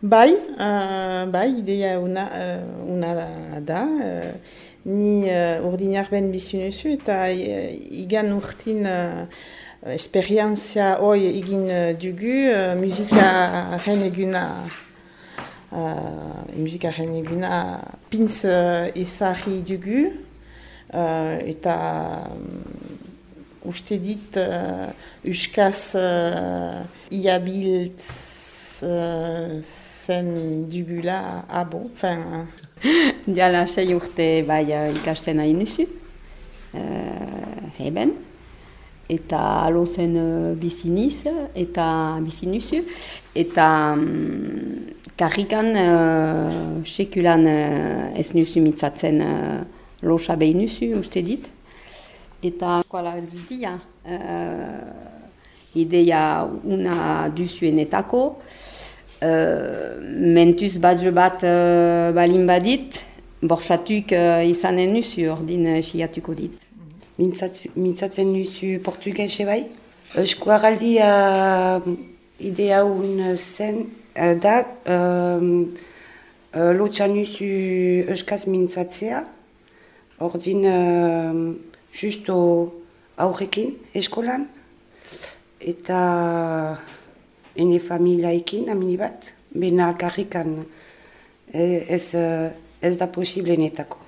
Bai, uh, bai, ideia una, uh, una da. Uh, ni uh, urdinak ben bizinuzu eta uh, igan urtin uh, esperientzia hoi egin uh, dugu uh, musika ren eguna uh, musika ren eguna pintz uh, ezari dugu uh, eta um, uste dit uh, uskaz uh, iabiltz zen dugula abo. Fin, Diala sei urte bai ikasten hain nuzu, heben, eta alo zen uh, biziniz, eta bizinuzu, eta um, karrikan uh, sekulan uh, ez nuzu mitzatzen uh, losa behin nuzu, uste dit. Eta koala dia, uh, ideia una duzuenetako, Uh, mentuz badjo bat uh, balin badit, borsatuk uh, izanen nuzu ordin uh, siatuko dit. Mintzatzen nuzu portugese bai. Euskoa galdi uh, idea un zen uh, da uh, uh, lotxa nuzu euskaz mintzatzea. Ordin uh, justo aurrekin eskolan. Eta ene familiaekin, amini bat, bena karrikan ez, ez da posible netako.